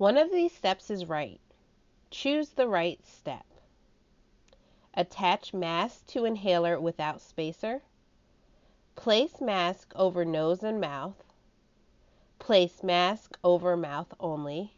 One of these steps is right. Choose the right step. Attach mask to inhaler without spacer. Place mask over nose and mouth. Place mask over mouth only.